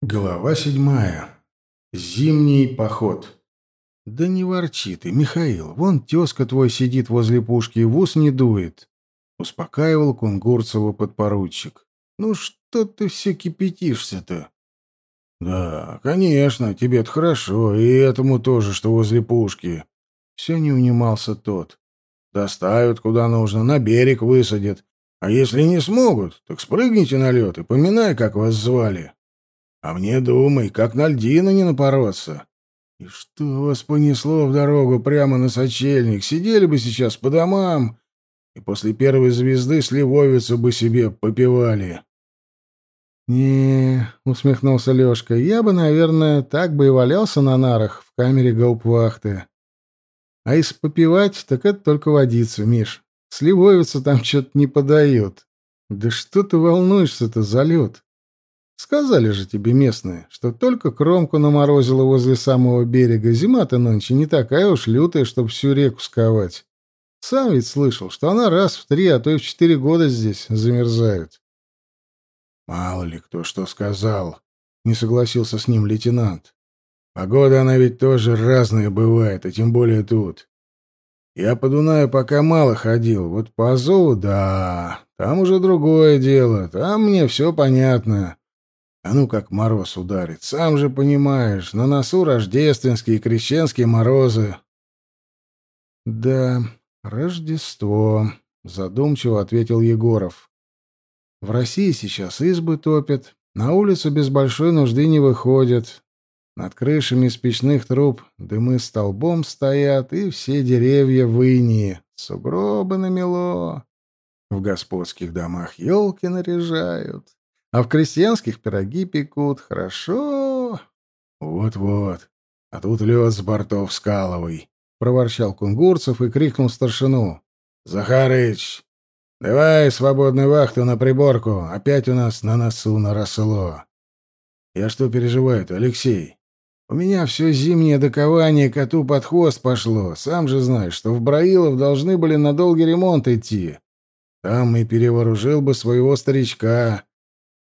Глава седьмая. Зимний поход. Да не ворчи ты, Михаил. Вон тезка твой сидит возле пушки и в ус не дует. Успокаивал Кунгурцева подпоручик. Ну что ты все кипятишься-то? Да, конечно, тебе-то хорошо, и этому тоже, что возле пушки. Все не унимался тот. Доставят куда нужно, на берег высадят. А если не смогут, так спрыгните на лед и поминай, как вас звали. А мне думай, как на льдину не напороться. И что вас понесло в дорогу прямо на сочельник? Сидели бы сейчас по домам и после первой звезды сливовицу бы себе попивали. «Не», — усмехнулся Лёшка, — «я бы, наверное, так бы и валялся на нарах в камере гауптвахты. А если попивать, так это только водицу, Миш. Сливовицу там что-то не подают. Да что ты волнуешься-то за лед? Сказали же тебе местные, что только кромку наморозило возле самого берега. Зима-то нынче не такая уж лютая, чтобы всю реку сковать. Сам ведь слышал, что она раз в три, а то и в четыре года здесь замерзает. Мало ли кто что сказал, не согласился с ним лейтенант. Погода она ведь тоже разная бывает, а тем более тут. Я по Дунаю пока мало ходил, вот по Азову, да, там уже другое дело, там мне все понятно. А ну как мороз ударит, сам же понимаешь, на носу рождественские и крещенские морозы. Да, Рождество, задумчиво ответил Егоров. В России сейчас избы топят, на улицу без большой нужды не выходят. Над крышами из печных труб дымы столбом стоят, и все деревья в инии. Сугробы намело. В господских домах елки наряжают. А в крестьянских пироги пекут. Хорошо. Вот-вот. А тут лед с бортов скаловый. Проворчал Кунгурцев и крикнул старшину. Захарыч, давай свободную вахту на приборку. Опять у нас на носу наросло. Я что переживаю-то, Алексей? У меня все зимнее докование коту под хвост пошло. Сам же знаешь, что в Браилов должны были на долгий ремонт идти. Там и перевооружил бы своего старичка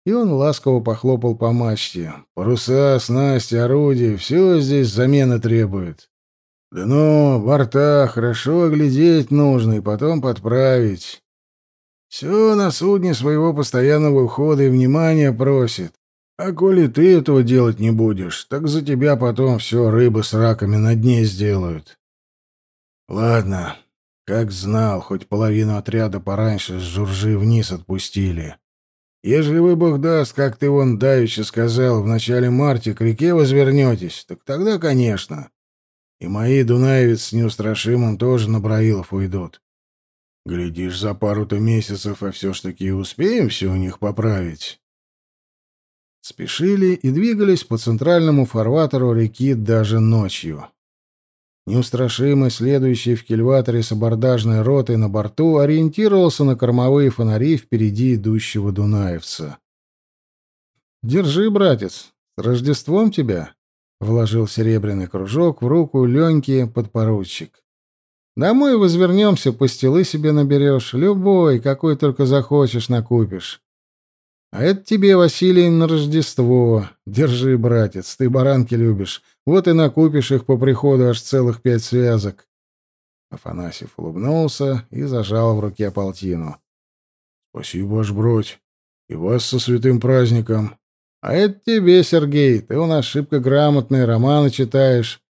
и он ласково похлопал по мачте. «Паруса, снасти, орудия — все здесь замены требует. Да ну, борта хорошо оглядеть нужно и потом подправить. Все на судне своего постоянного ухода и внимания просит. А коли ты этого делать не будешь, так за тебя потом все рыбы с раками на дне сделают. Ладно, как знал, хоть половину отряда пораньше с журжи вниз отпустили. Ежели вы, бог даст, как ты вон давеча сказал, в начале марта к реке возвернетесь, так тогда, конечно. И мои дунаевец с неустрашимым тоже на Браилов уйдут. Глядишь, за пару-то месяцев, а все ж таки успеем все у них поправить. Спешили и двигались по центральному фарватеру реки даже ночью. Неустрашимый, следующий в кильваторе с абордажной ротой на борту, ориентировался на кормовые фонари впереди идущего дунаевца. «Держи, братец, с Рождеством тебя!» — вложил серебряный кружок в руку Леньки подпоручик. «Домой возвернемся, пастилы себе наберешь, любой, какой только захочешь, накупишь. А это тебе, Василий, на Рождество. Держи, братец, ты баранки любишь. Вот и накупишь их по приходу аж целых пять связок. Афанасьев улыбнулся и зажал в руке полтину. — Спасибо, ваш бродь. И вас со святым праздником. — А это тебе, Сергей. Ты у нас шибко грамотный, романы читаешь.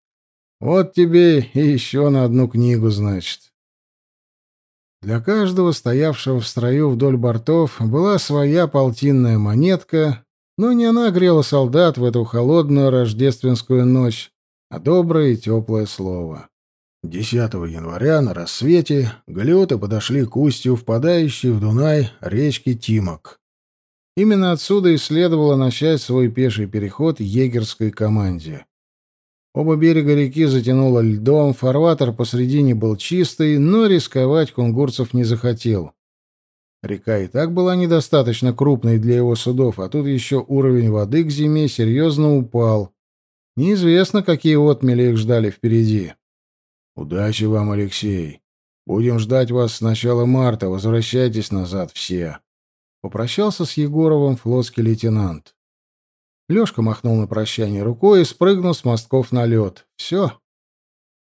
Вот тебе и еще на одну книгу, значит. Для каждого, стоявшего в строю вдоль бортов, была своя полтинная монетка, но не она грела солдат в эту холодную рождественскую ночь, а доброе и теплое слово. 10 января на рассвете галеоты подошли к устью впадающей в Дунай речки Тимок. Именно отсюда и следовало начать свой пеший переход егерской команде. Оба берега реки затянуло льдом, фарватер посредине был чистый, но рисковать кунгурцев не захотел. Река и так была недостаточно крупной для его судов, а тут еще уровень воды к зиме серьезно упал. Неизвестно, какие отмели их ждали впереди. «Удачи вам, Алексей. Будем ждать вас с начала марта. Возвращайтесь назад все». Попрощался с Егоровым флотский лейтенант. Лёшка махнул на прощание рукой и спрыгнул с мостков на лед. Все.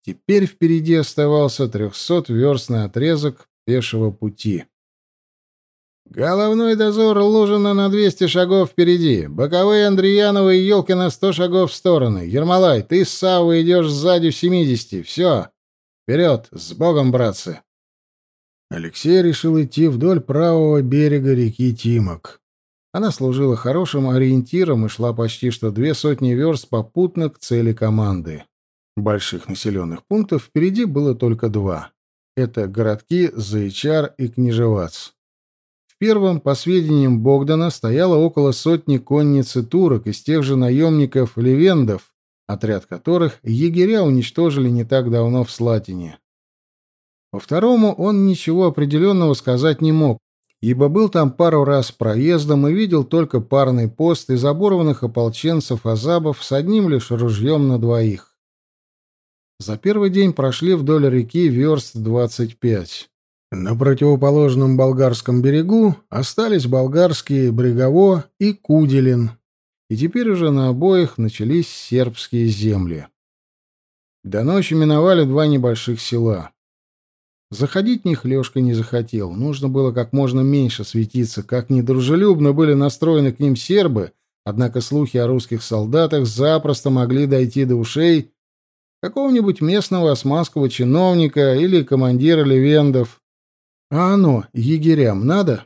Теперь впереди оставался трехсотверстный отрезок пешего пути. «Головной дозор Лужина на двести шагов впереди. Боковые Андреянова и елки на сто шагов в стороны. Ермолай, ты с Саввой идешь сзади в семидесяти. Все. Вперед! С Богом, братцы!» Алексей решил идти вдоль правого берега реки Тимок. Она служила хорошим ориентиром и шла почти что две сотни верст попутно к цели команды. Больших населенных пунктов впереди было только два. Это городки Заичар и Княжевац. В первом, по сведениям Богдана, стояло около сотни конницы турок из тех же наемников-левендов, отряд которых егеря уничтожили не так давно в Слатине. По второму он ничего определенного сказать не мог, ибо был там пару раз проездом и видел только парный пост из оборванных ополченцев-азабов с одним лишь ружьем на двоих. За первый день прошли вдоль реки верст двадцать пять. На противоположном болгарском берегу остались болгарские Брегово и Куделин, и теперь уже на обоих начались сербские земли. До ночи миновали два небольших села. Заходить в них Лёшка не захотел. Нужно было как можно меньше светиться, как недружелюбно были настроены к ним сербы, однако слухи о русских солдатах запросто могли дойти до ушей какого-нибудь местного османского чиновника или командира левендов. А оно егерям надо?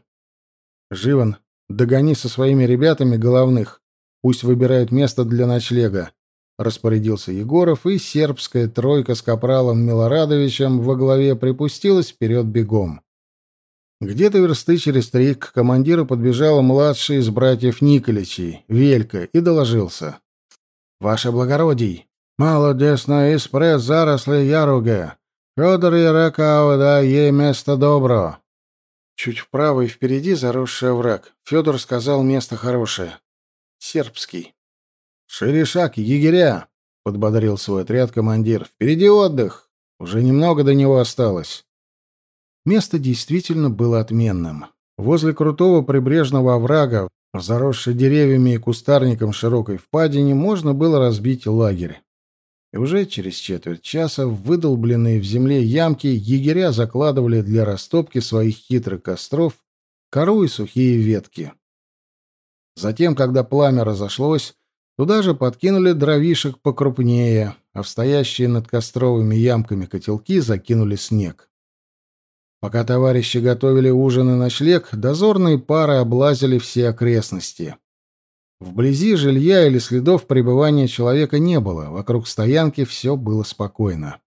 Живан, догони со своими ребятами головных. Пусть выбирают место для ночлега. Распорядился Егоров, и сербская тройка с капралом Милорадовичем во главе припустилась вперед бегом. Где-то версты через три к командиру подбежала младший из братьев Николичей, Велька, и доложился. «Ваше благородие, Молодесно іспред заросли яруги. Федор Яракау, да ей место добро. Чуть вправо и впереди заросший овраг. Федор сказал, место хорошее. Сербский. «Шире шаг, егеря!» — подбодрил свой отряд командир. «Впереди отдых! Уже немного до него осталось». Место действительно было отменным. Возле крутого прибрежного оврага, заросшей деревьями и кустарником широкой впадине, можно было разбить лагерь. И уже через четверть часа выдолбленные в земле ямки егеря закладывали для растопки своих хитрых костров кору и сухие ветки. Затем, когда пламя разошлось, туда же подкинули дровишек покрупнее, а в стоящие над костровыми ямками котелки закинули снег. Пока товарищи готовили ужин и ночлег, дозорные пары облазили все окрестности. Вблизи жилья или следов пребывания человека не было, вокруг стоянки все было спокойно.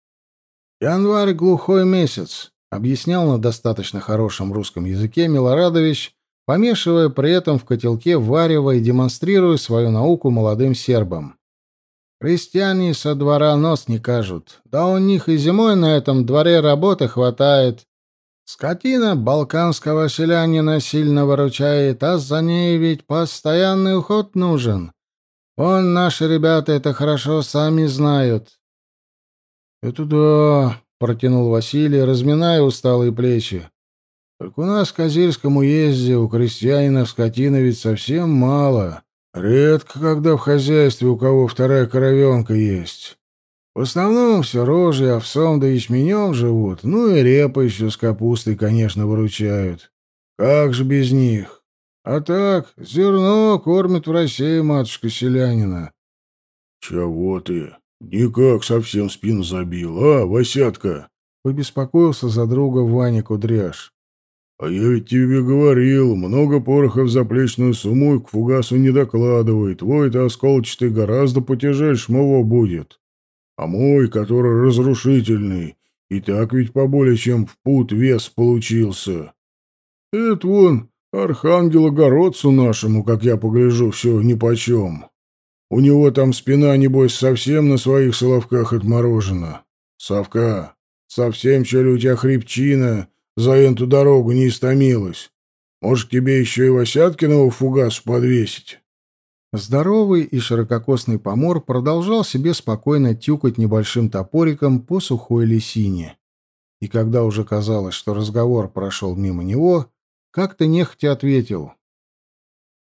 «Январь — глухой месяц», — объяснял на достаточно хорошем русском языке Милорадович, помешивая при этом в котелке варево и демонстрируя свою науку молодым сербам. «Крестьяне со двора нос не кажут. Да у них и зимой на этом дворе работы хватает. Скотина балканского селянина сильно выручает, а за ней ведь постоянный уход нужен. Он, наши ребята это хорошо сами знают. — Это да, — протянул Василий, разминая усталые плечи. — Только у нас в Козельском уезде у крестьянина скотины ведь совсем мало. Редко, когда в хозяйстве у кого вторая коровенка есть. В основном все рожи, овсом да ячменем живут, ну и репа еще с капустой, конечно, выручают. Как же без них? А так, зерно кормит в России матушка селянина. — Чего ты? Никак совсем спину забил, а, Васятка? — побеспокоился за друга Ваня Кудряш. — А я ведь тебе говорил, много пороха в заплечную сумму к фугасу не докладывает. Твой-то осколчатый гораздо потяжельше моего будет а мой, который разрушительный, и так ведь поболее, чем в пут вес получился. Это вон архангелогородцу нашему, как я погляжу, все нипочем. У него там спина, небось, совсем на своих соловках отморожена. Савка, совсем, что ли, у тебя хрипчина за эту дорогу не истомилась? Может, тебе еще и Васяткиного фугас подвесить? Здоровый и ширококосный помор продолжал себе спокойно тюкать небольшим топориком по сухой лисине. И когда уже казалось, что разговор прошел мимо него, как-то нехотя ответил.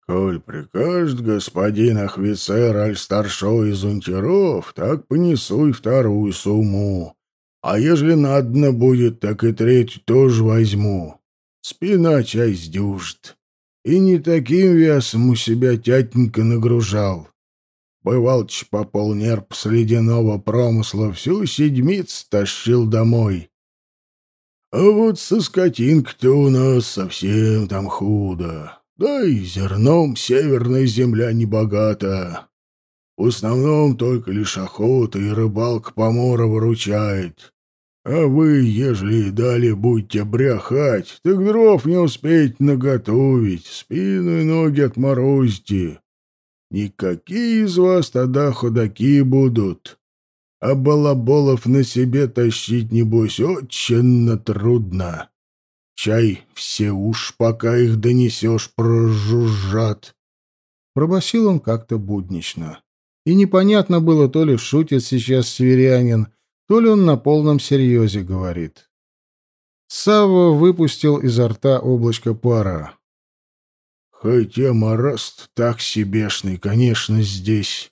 «Коль прикажет господин офицер аль старшой из унтеров, так понесу и вторую сумму. А ежели надо будет, так и третью тоже возьму. Спина часть дюжит. И не таким весом у себя тятенька нагружал. Бывалч по полнерп с ледяного промысла всю седмицу тащил домой. А вот со скотинкой-то у нас совсем там худо. Да и зерном северная земля не богата. В основном только лишь охота и рыбалка помора выручает. А вы, ежели и далее будете бряхать, так дров не успеете наготовить, спину и ноги отморозите. Никакие из вас тогда ходаки будут. А балаболов на себе тащить, небось, очень трудно. Чай все уж, пока их донесешь, прожужжат. Пробасил он как-то буднично. И непонятно было, то ли шутит сейчас северянин, то ли он на полном серьезе говорит. Савва выпустил изо рта облачко пара. Хотя морост так себешный, конечно, здесь.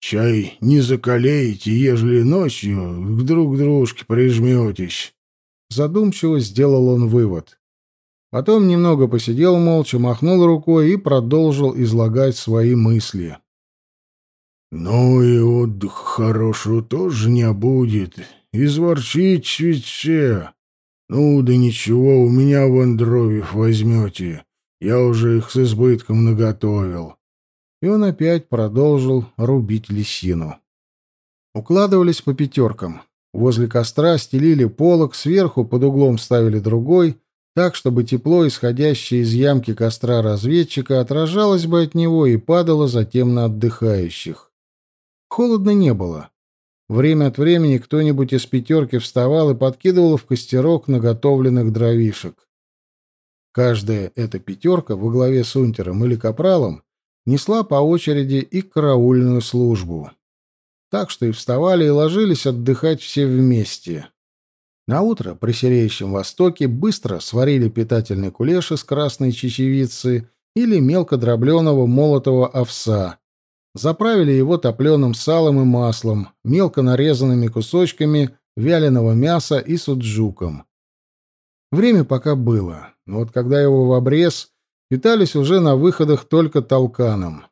Чай не закалеете, ежели ночью к друг дружке прижметесь. Задумчиво сделал он вывод. Потом немного посидел молча, махнул рукой и продолжил излагать свои мысли. «Ну и отдых хорошего тоже не будет. Изворчить ведь все. Ну да ничего, у меня вон дровьев возьмете. Я уже их с избытком наготовил. И он опять продолжил рубить лисину. Укладывались по пятеркам. Возле костра стелили полог, сверху под углом ставили другой, так, чтобы тепло, исходящее из ямки костра разведчика, отражалось бы от него и падало затем на отдыхающих. Холодно не было. Время от времени кто-нибудь из пятерки вставал и подкидывал в костерок наготовленных дровишек. Каждая эта пятерка во главе с унтером или капралом несла по очереди и караульную службу. Так что и вставали, и ложились отдыхать все вместе. На утро при сереющем востоке быстро сварили питательный кулеш из красной чечевицы или мелко дробленого молотого овса, заправили его топленым салом и маслом, мелко нарезанными кусочками вяленого мяса и суджуком. Время пока было, но вот когда его в обрез, питались уже на выходах только толканом.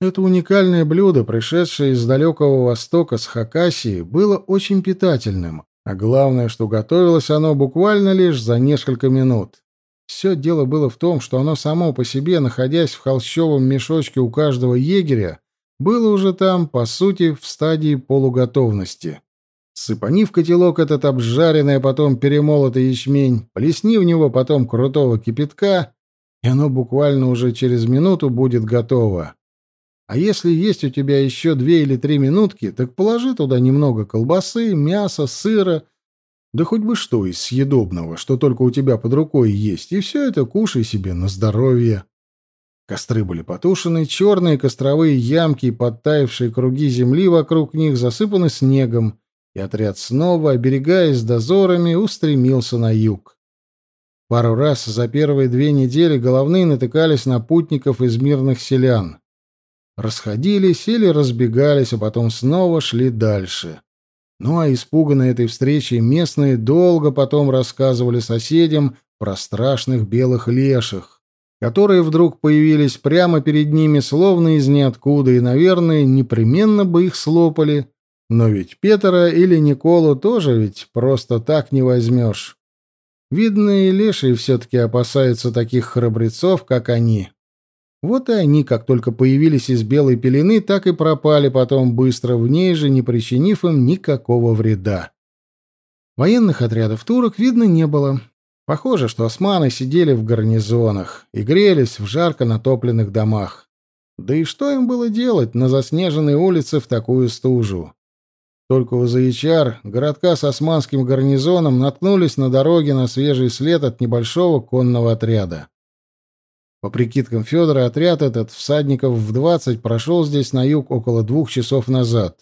Это уникальное блюдо, пришедшее из далекого востока с Хакасии, было очень питательным, а главное, что готовилось оно буквально лишь за несколько минут. Все дело было в том, что оно само по себе, находясь в холщовом мешочке у каждого егеря, было уже там, по сути, в стадии полуготовности. Сыпани в котелок этот обжаренный, а потом перемолотый ячмень, плесни в него потом крутого кипятка, и оно буквально уже через минуту будет готово. А если есть у тебя еще две или три минутки, так положи туда немного колбасы, мяса, сыра, да хоть бы что из съедобного, что только у тебя под рукой есть, и все это кушай себе на здоровье. Костры были потушены, черные костровые ямки и подтаявшие круги земли вокруг них засыпаны снегом, и отряд снова, оберегаясь дозорами, устремился на юг. Пару раз за первые две недели головные натыкались на путников из мирных селян. Расходились или разбегались, а потом снова шли дальше. Ну а испуганные этой встречей местные долго потом рассказывали соседям про страшных белых леших, которые вдруг появились прямо перед ними, словно из ниоткуда, и, наверное, непременно бы их слопали, но ведь Петра или Николу тоже ведь просто так не возьмешь. Видно, и лешие все-таки опасаются таких храбрецов, как они. Вот и они, как только появились из белой пелены, так и пропали потом быстро в ней же, не причинив им никакого вреда. Военных отрядов турок видно не было. Похоже, что османы сидели в гарнизонах и грелись в жарко натопленных домах. Да и что им было делать на заснеженной улице в такую стужу? Только у Заячар, городка с османским гарнизоном, наткнулись на дороге на свежий след от небольшого конного отряда. По прикидкам Федора, отряд этот, всадников в двадцать, прошел здесь на юг около двух часов назад.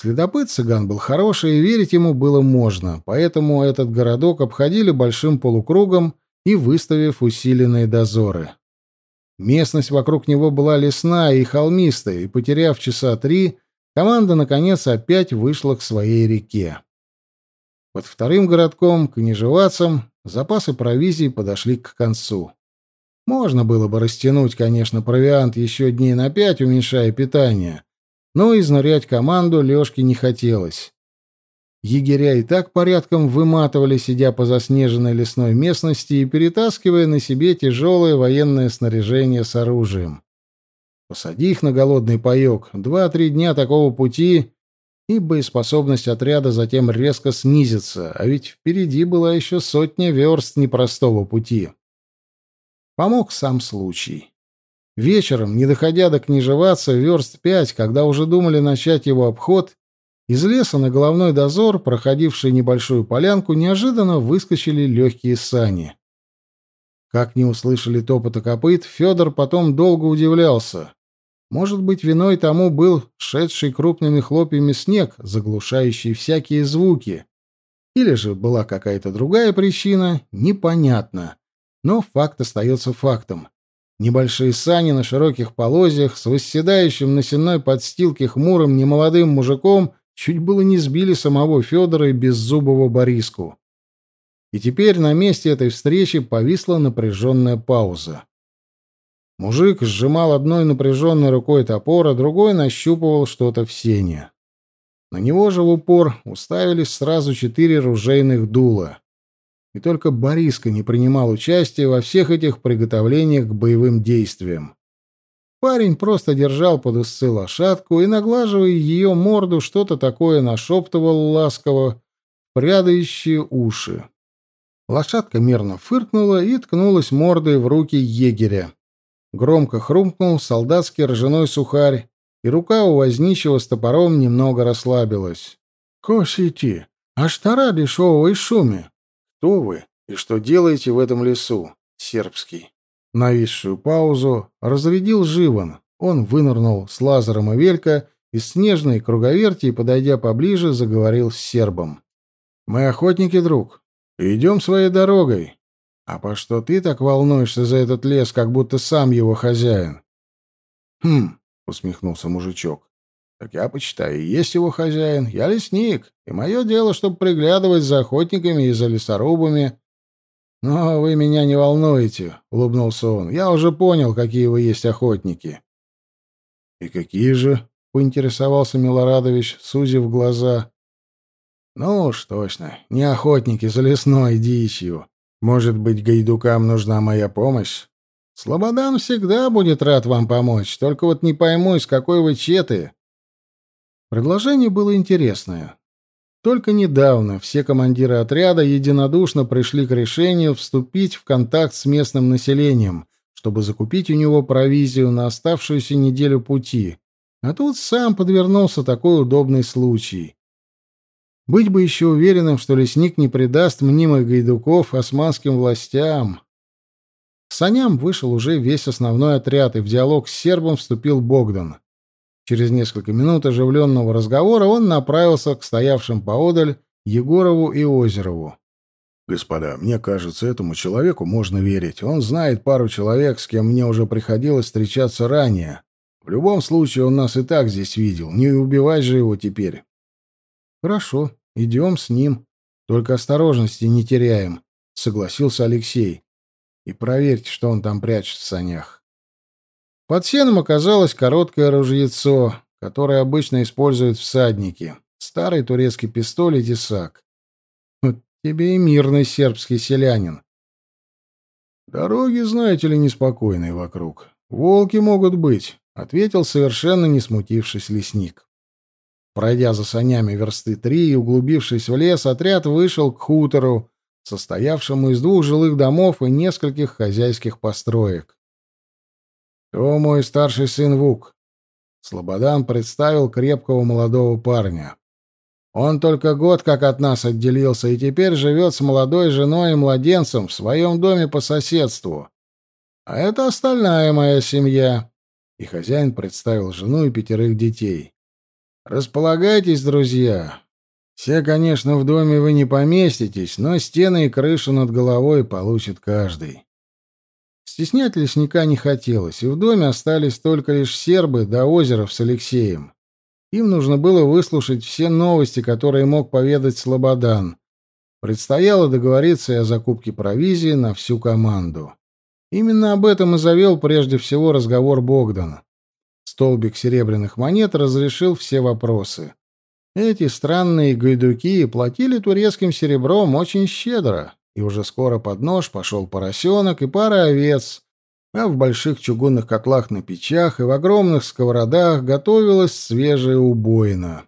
Следопыт цыган был хороший, и верить ему было можно, поэтому этот городок обходили большим полукругом и выставив усиленные дозоры. Местность вокруг него была лесная и холмистая, и, потеряв часа три, команда, наконец, опять вышла к своей реке. Под вторым городком, к Нижевацам, запасы провизии подошли к концу. Можно было бы растянуть, конечно, провиант еще дней на пять, уменьшая питание, но изнурять команду Лёшке не хотелось. Егеря и так порядком выматывали, сидя по заснеженной лесной местности и перетаскивая на себе тяжелое военное снаряжение с оружием. Посади их на голодный паёк, два-три дня такого пути, и боеспособность отряда затем резко снизится, а ведь впереди была еще сотня верст непростого пути. Помог сам случай. Вечером, не доходя до княжеваться верст пять, когда уже думали начать его обход, из леса на головной дозор, проходивший небольшую полянку, неожиданно выскочили легкие сани. Как не услышали топота копыт, Федор потом долго удивлялся. Может быть, виной тому был шедший крупными хлопьями снег, заглушающий всякие звуки. Или же была какая-то другая причина, непонятно. Но факт остается фактом. Небольшие сани на широких полозьях с восседающим на сенной подстилке хмурым немолодым мужиком чуть было не сбили самого Федора и беззубого Бориску. И теперь на месте этой встречи повисла напряженная пауза. Мужик сжимал одной напряженной рукой топор, а другой нащупывал что-то в сене. На него же в упор уставились сразу четыре ружейных дула. И только Бориска не принимал участия во всех этих приготовлениях к боевым действиям. Парень просто держал под усы лошадку и, наглаживая ее морду, что-то такое нашептывал ласково, прядающие уши. Лошадка мерно фыркнула и ткнулась мордой в руки егеря. Громко хрумкнул солдатский ржаной сухарь, и рука у возничего с топором немного расслабилась. «Косите, а что ради шоу и шуме? Кто вы и что делаете в этом лесу?» Сербский. Нависшую паузу разрядил Живан. Он вынырнул с лазером и велька из снежной круговерти и, подойдя поближе, заговорил с сербом. «Мы охотники, друг. Идем своей дорогой. А по что ты так волнуешься за этот лес, как будто сам его хозяин?» «Хм», — усмехнулся мужичок. «Так я, почитаю, есть его хозяин. Я лесник, и мое дело, чтобы приглядывать за охотниками и за лесорубами, «Но вы меня не волнуете», — улыбнулся он. «Я уже понял, какие вы есть охотники». «И какие же?» — поинтересовался Милорадович, сузив глаза. «Ну уж точно, не охотники за лесной дичью. Может быть, гайдукам нужна моя помощь? Слободан всегда будет рад вам помочь, только вот не пойму, из какой вы четы». Предложение было интересное. Только недавно все командиры отряда единодушно пришли к решению вступить в контакт с местным населением, чтобы закупить у него провизию на оставшуюся неделю пути. А тут сам подвернулся такой удобный случай. Быть бы еще уверенным, что лесник не предаст мнимых гайдуков османским властям. К саням вышел уже весь основной отряд, и в диалог с сербом вступил Богдан. Через несколько минут оживленного разговора он направился к стоявшим поодаль Егорову и Озерову. «Господа, мне кажется, этому человеку можно верить. Он знает пару человек, с кем мне уже приходилось встречаться ранее. В любом случае, он нас и так здесь видел. Не убивай же его теперь». «Хорошо, идем с ним. Только осторожности не теряем», — согласился Алексей. «И проверьте, что он там прячет в санях». Под сеном оказалось короткое ружьецо, которое обычно используют всадники. Старый турецкий пистоль и тесак. Вот тебе и мирный сербский селянин. Дороги, знаете ли, неспокойные вокруг. Волки могут быть, — ответил совершенно не смутившись лесник. Пройдя за санями версты три и углубившись в лес, отряд вышел к хутору, состоявшему из двух жилых домов и нескольких хозяйских построек. «То мой старший сын Вук». Слободан представил крепкого молодого парня. «Он только год как от нас отделился и теперь живет с молодой женой и младенцем в своем доме по соседству. А это остальная моя семья». И хозяин представил жену и пятерых детей. «Располагайтесь, друзья. Все, конечно, в доме вы не поместитесь, но стены и крышу над головой получит каждый». Стеснять лесника не хотелось, и в доме остались только лишь сербы да Озеров с Алексеем. Им нужно было выслушать все новости, которые мог поведать Слободан. Предстояло договориться и о закупке провизии на всю команду. Именно об этом и завел прежде всего разговор Богдан. Столбик серебряных монет разрешил все вопросы. Эти странные гайдуки платили турецким серебром очень щедро, и уже скоро под нож пошел поросенок и пара овец, а в больших чугунных котлах на печах и в огромных сковородах готовилась свежая убоина.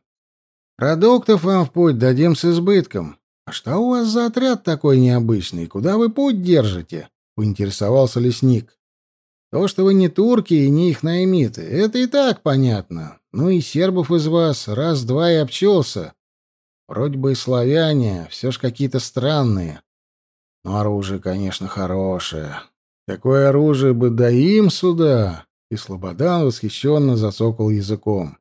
«Продуктов вам в путь дадим с избытком. А что у вас за отряд такой необычный? Куда вы путь держите?» — поинтересовался лесник. «То, что вы не турки и не их наймиты, это и так понятно. Ну и сербов из вас раз-два и обчелся. Вроде бы и славяне, все ж какие-то странные. Но оружие, конечно, хорошее. Такое оружие бы да им сюда!» И Слободан восхищенно зацокал языком.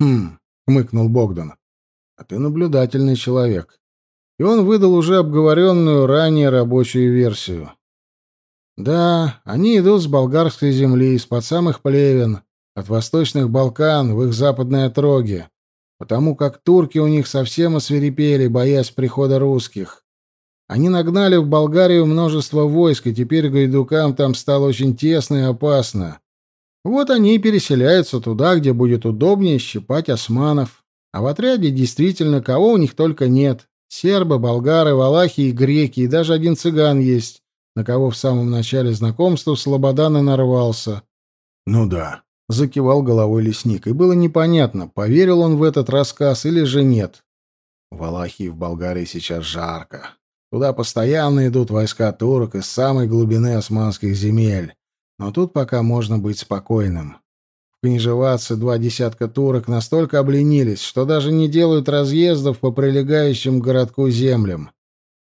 «Хм», — хмыкнул Богдан, — «а ты наблюдательный человек». И он выдал уже обговоренную ранее рабочую версию. «Да, они идут с болгарской земли, из-под самых плевен, от восточных Балкан в их западной отроге, потому как турки у них совсем освирепели, боясь прихода русских. Они нагнали в Болгарию множество войск, и теперь гайдукам там стало очень тесно и опасно. Вот они и переселяются туда, где будет удобнее щипать османов. А в отряде действительно кого у них только нет. Сербы, болгары, валахи и греки, и даже один цыган есть, на кого в самом начале знакомства Слободан и нарвался. «Ну да», — закивал головой лесник, и было непонятно, поверил он в этот рассказ или же нет. В Валахии в Болгарии сейчас жарко. Туда постоянно идут войска турок из самой глубины османских земель. Но тут пока можно быть спокойным. В Книжеватце два десятка турок настолько обленились, что даже не делают разъездов по прилегающим к городку землям.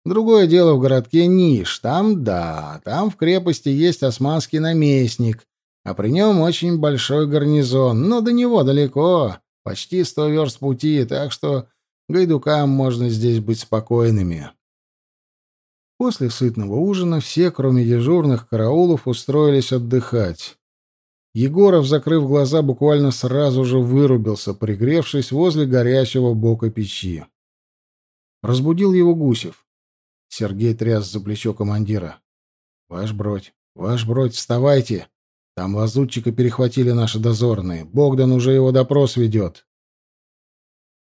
Другое дело в городке Ниш. Там, да, там в крепости есть османский наместник, а при нем очень большой гарнизон, но до него далеко, почти сто верст пути, так что гайдукам можно здесь быть спокойными. После сытного ужина все, кроме дежурных караулов, устроились отдыхать. Егоров, закрыв глаза, буквально сразу же вырубился, пригревшись возле горячего бока печи. Разбудил его Гусев. Сергей тряс за плечо командира. «Ваш бродь, ваш бродь, вставайте! Там лазутчика перехватили наши дозорные. Богдан уже его допрос ведет».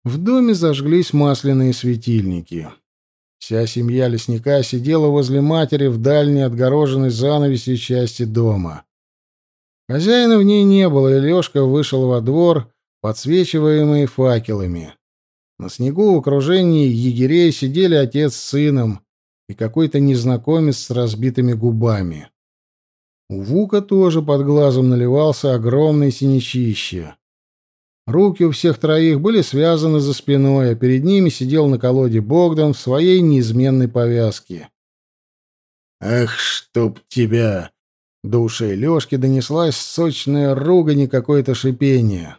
В доме зажглись масляные светильники. Вся семья лесника сидела возле матери в дальней отгороженной занавесью части дома. Хозяина в ней не было, и Лёшка вышел во двор, подсвечиваемый факелами. На снегу в окружении егерей сидели отец с сыном и какой-то незнакомец с разбитыми губами. У Вука тоже под глазом наливался огромный синячище. Руки у всех троих были связаны за спиной, а перед ними сидел на колоде Богдан в своей неизменной повязке. «Ах, чтоб тебя!» До ушей Лёшки донеслась сочная ругань и какое-то шипение.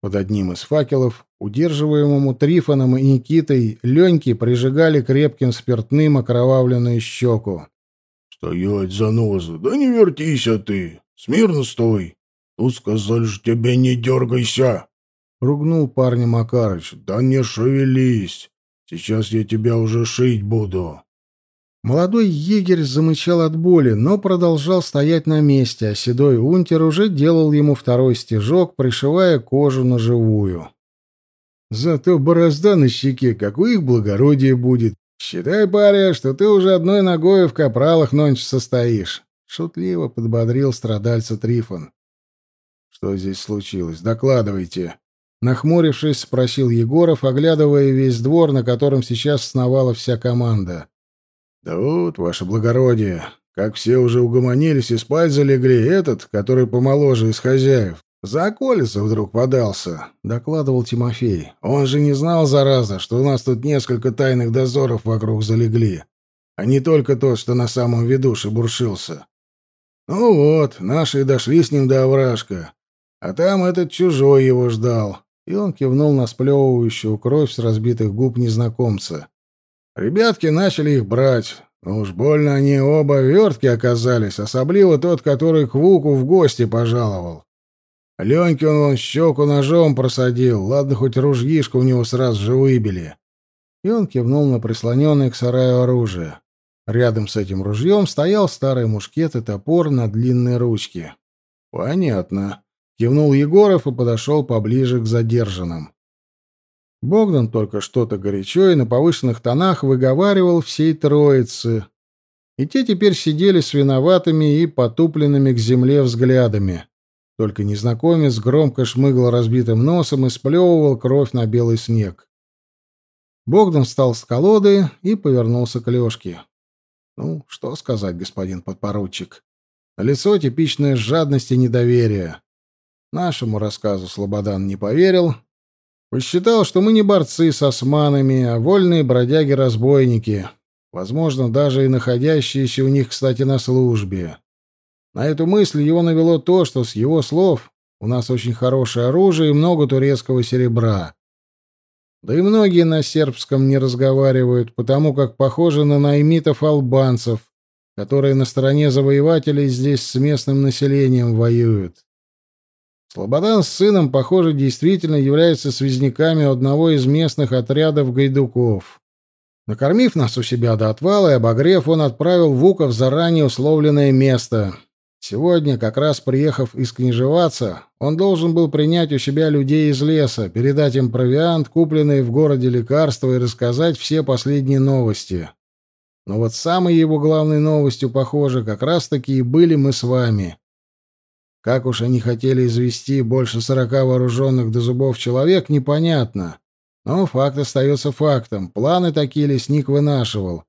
Под одним из факелов, удерживаемому Трифоном и Никитой, Леньки прижигали крепким спиртным окровавленную щеку. «Стоять, заноза! Да не вертись, а ты! Смирно стой! Тут сказали ж тебе не дергайся!» — ругнул парня Макарыч. «Да не шевелись! Сейчас я тебя уже шить буду!» Молодой егерь замычал от боли, но продолжал стоять на месте, а седой унтер уже делал ему второй стежок, пришивая кожу на живую. «Зато борозда на щеке, как у их благородие будет. Считай, паря, что ты уже одной ногой в капралах нонче состоишь», — шутливо подбодрил страдальца Трифон. «Что здесь случилось? Докладывайте», Нахмурившись, спросил Егоров, оглядывая весь двор, на котором сейчас сновала вся команда. «Да вот, ваше благородие, как все уже угомонились и спать залегли, этот, который помоложе из хозяев, за околицу вдруг подался», — докладывал Тимофей. «Он же не знал, зараза, что у нас тут несколько тайных дозоров вокруг залегли, а не только тот, что на самом виду шебуршился. Ну вот, наши дошли с ним до овражка, а там этот чужой его ждал» и он кивнул на сплевывающую кровь с разбитых губ незнакомца. Ребятки начали их брать. Но уж больно они оба вертки оказались, особливо тот, который к Вуку в гости пожаловал. Леньке он вон щеку ножом просадил, ладно, хоть ружьишко у него сразу же выбили. И он кивнул на прислоненное к сараю оружие. Рядом с этим ружьем стоял старый мушкет и топор на длинной ручке. «Понятно», — кивнул Егоров и подошел поближе к задержанным. Богдан только что-то горячо и на повышенных тонах выговаривал всей троице. И те теперь сидели с виноватыми и потупленными к земле взглядами. Только незнакомец громко шмыгал разбитым носом и сплевывал кровь на белый снег. Богдан встал с колоды и повернулся к Лёшке. «Ну, что сказать, господин подпоручик? Лицо типичное жадность и недоверие. Нашему рассказу Слободан не поверил, Посчитал, что мы не борцы с османами, а вольные бродяги-разбойники, возможно, даже и находящиеся у них, кстати, на службе. На эту мысль его навело то, что с его слов у нас очень хорошее оружие и много турецкого серебра. Да и многие на сербском не разговаривают, потому как похожи на наймитов-албанцев, которые на стороне завоевателей здесь с местным населением воюют. Слободан с сыном, похоже, действительно являются связняками одного из местных отрядов гайдуков. Накормив нас у себя до отвала и обогрев, он отправил Вуков в заранее условленное место. Сегодня, как раз приехав из Княжеваца, он должен был принять у себя людей из леса, передать им провиант, купленные в городе лекарства и рассказать все последние новости. Но вот самой его главной новостью, похоже, как раз-таки и были мы с вами. Как уж они хотели извести больше сорока вооруженных до зубов человек, непонятно. Но факт остается фактом. Планы такие лесник вынашивал.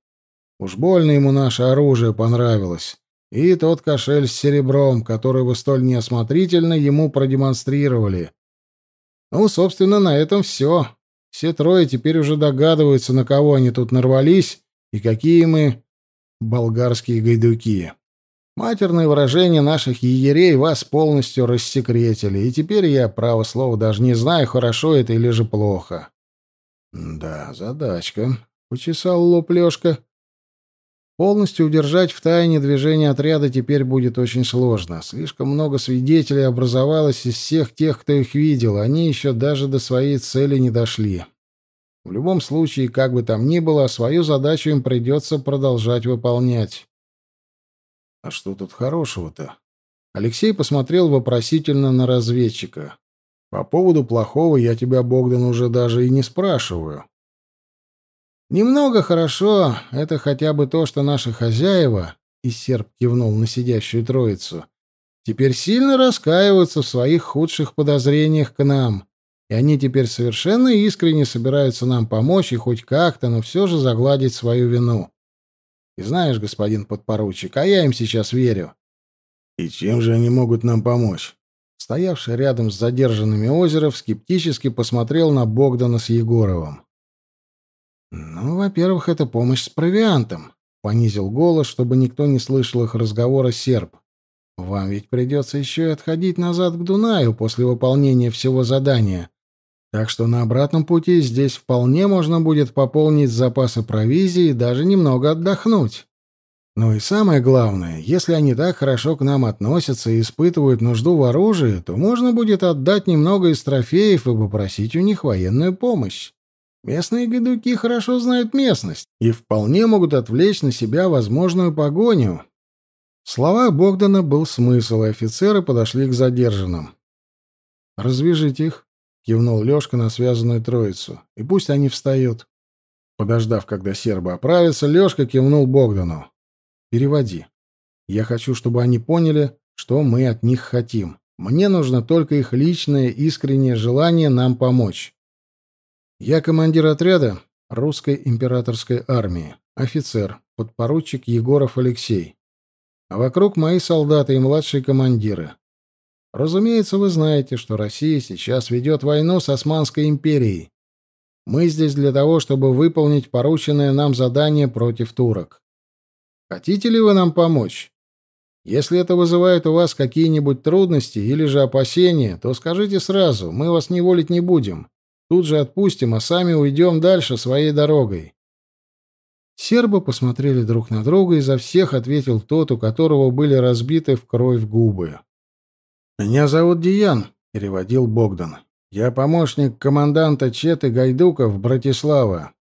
Уж больно ему наше оружие понравилось. И тот кошель с серебром, который вы столь неосмотрительно ему продемонстрировали. Ну, собственно, на этом все. Все трое теперь уже догадываются, на кого они тут нарвались и какие мы болгарские гайдуки. Матерные выражения наших егерей вас полностью рассекретили, и теперь я, право слово, даже не знаю, хорошо это или же плохо. — Да, задачка, — почесал лоб Лёшка. Полностью удержать в тайне движение отряда теперь будет очень сложно. Слишком много свидетелей образовалось из всех тех, кто их видел. Они еще даже до своей цели не дошли. В любом случае, как бы там ни было, свою задачу им придется продолжать выполнять. А что тут хорошего-то? Алексей посмотрел вопросительно на разведчика. По поводу плохого я тебя, Богдан, уже даже и не спрашиваю. Немного хорошо, это хотя бы то, что наши хозяева, и серп кивнул на сидящую троицу, теперь сильно раскаиваются в своих худших подозрениях к нам, и они теперь совершенно искренне собираются нам помочь и хоть как-то, но все же загладить свою вину. И знаешь, господин подпоручик, а я им сейчас верю. И чем же они могут нам помочь? Стоявший рядом с задержанными Озеров скептически посмотрел на Богдана с Егоровым. «Ну, во-первых, это помощь с провиантом», — понизил голос, чтобы никто не слышал их разговора серб. «Вам ведь придется еще и отходить назад к Дунаю после выполнения всего задания, так что на обратном пути здесь вполне можно будет пополнить запасы провизии и даже немного отдохнуть. Ну и самое главное, если они так хорошо к нам относятся и испытывают нужду в оружии, то можно будет отдать немного из трофеев и попросить у них военную помощь. Местные гайдуки хорошо знают местность и вполне могут отвлечь на себя возможную погоню. В словах Богдана был смысл, и офицеры подошли к задержанным. «Развяжите их», кивнул Лёшка на связанную троицу. И пусть они встают. Подождав, когда сербы оправятся, Лёшка кивнул Богдану. Переводи. Я хочу, чтобы они поняли, что мы от них хотим. Мне нужно только их личное искреннее желание нам помочь. Я командир отряда русской императорской армии, офицер, подпоручик Егоров Алексей. А вокруг мои солдаты и младшие командиры. Разумеется, вы знаете, что Россия сейчас ведет войну с Османской империей. Мы здесь для того, чтобы выполнить порученное нам задание против турок. Хотите ли вы нам помочь? Если это вызывает у вас какие-нибудь трудности или же опасения, то скажите сразу, мы вас не волить не будем. Тут же отпустим, а сами уйдем дальше своей дорогой. Сербы посмотрели друг на друга, и за всех ответил тот, у которого были разбиты в кровь губы. «Меня зовут Диан», — переводил Богдан. «Я помощник команданта Четы Гайдука в Братислава.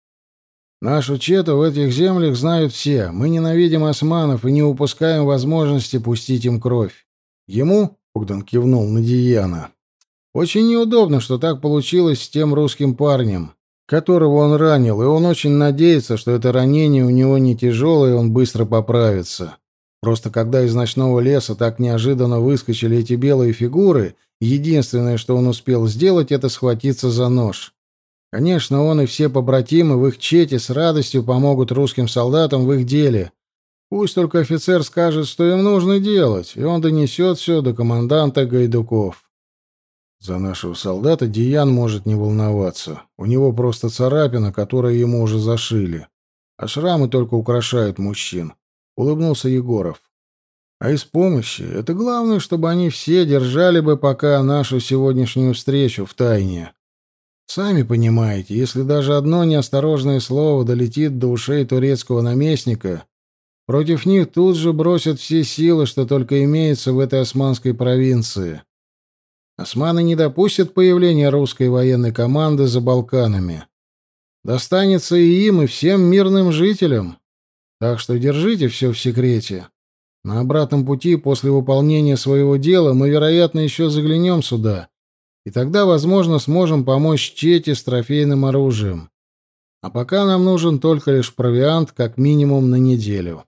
Нашу Чету в этих землях знают все. Мы ненавидим османов и не упускаем возможности пустить им кровь. Ему, — Богдан кивнул на Диана, — очень неудобно, что так получилось с тем русским парнем которого он ранил, и он очень надеется, что это ранение у него не тяжелое, и он быстро поправится. Просто когда из ночного леса так неожиданно выскочили эти белые фигуры, единственное, что он успел сделать, это схватиться за нож. Конечно, он и все побратимы в их чете с радостью помогут русским солдатам в их деле. Пусть только офицер скажет, что им нужно делать, и он донесет все до команданта Гайдуков. За нашего солдата Диан может не волноваться. У него просто царапина, которую ему уже зашили. А шрамы только украшают мужчин. Улыбнулся Егоров. А из помощи — это главное, чтобы они все держали бы пока нашу сегодняшнюю встречу в тайне. Сами понимаете, если даже одно неосторожное слово долетит до ушей турецкого наместника, против них тут же бросят все силы, что только имеется в этой османской провинции. Османы не допустят появления русской военной команды за Балканами. Достанется и им, и всем мирным жителям. Так что держите все в секрете. На обратном пути после выполнения своего дела мы, вероятно, еще заглянем сюда, и тогда, возможно, сможем помочь Чете с трофейным оружием. А пока нам нужен только лишь провиант как минимум на неделю.